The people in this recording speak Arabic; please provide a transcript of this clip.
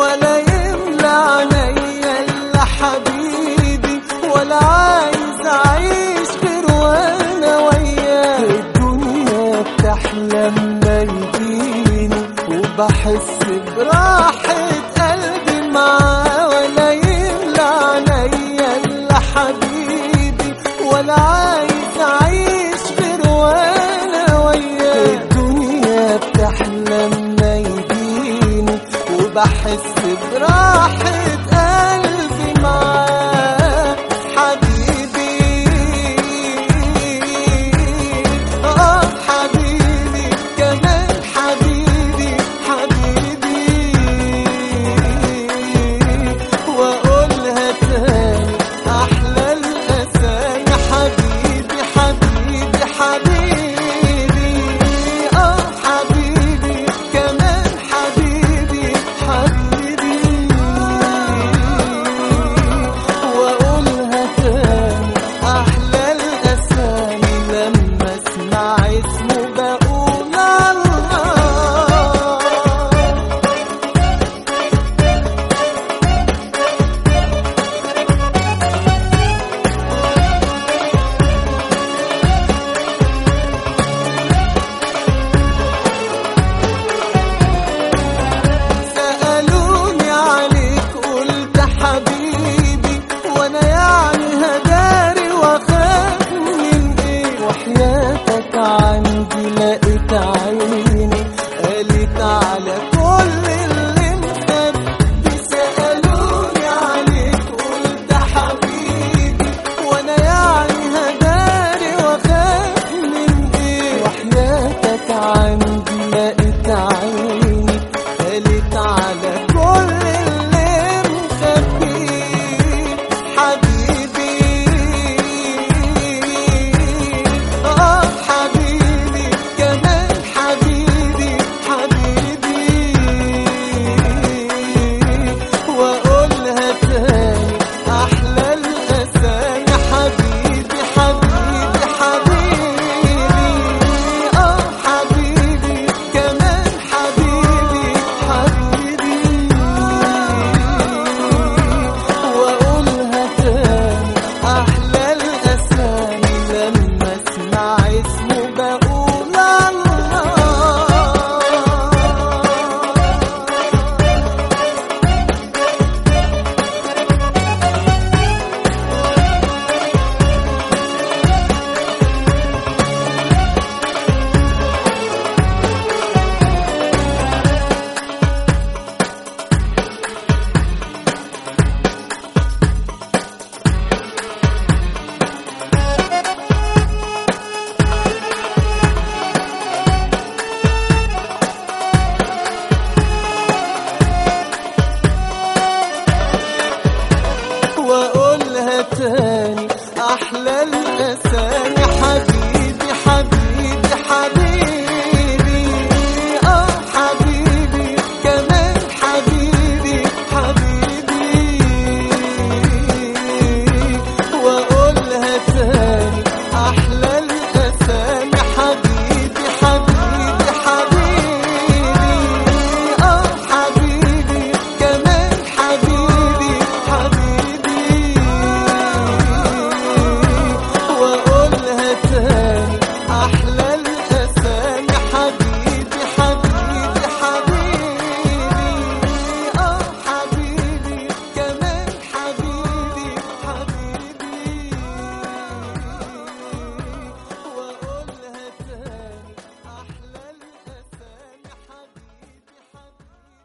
ولا يملى علي إلا حبيبي ولا عايز أعيش غير وأنا وياه. الدنيا بتحلم يجيني وبحس براحة وبحس براحة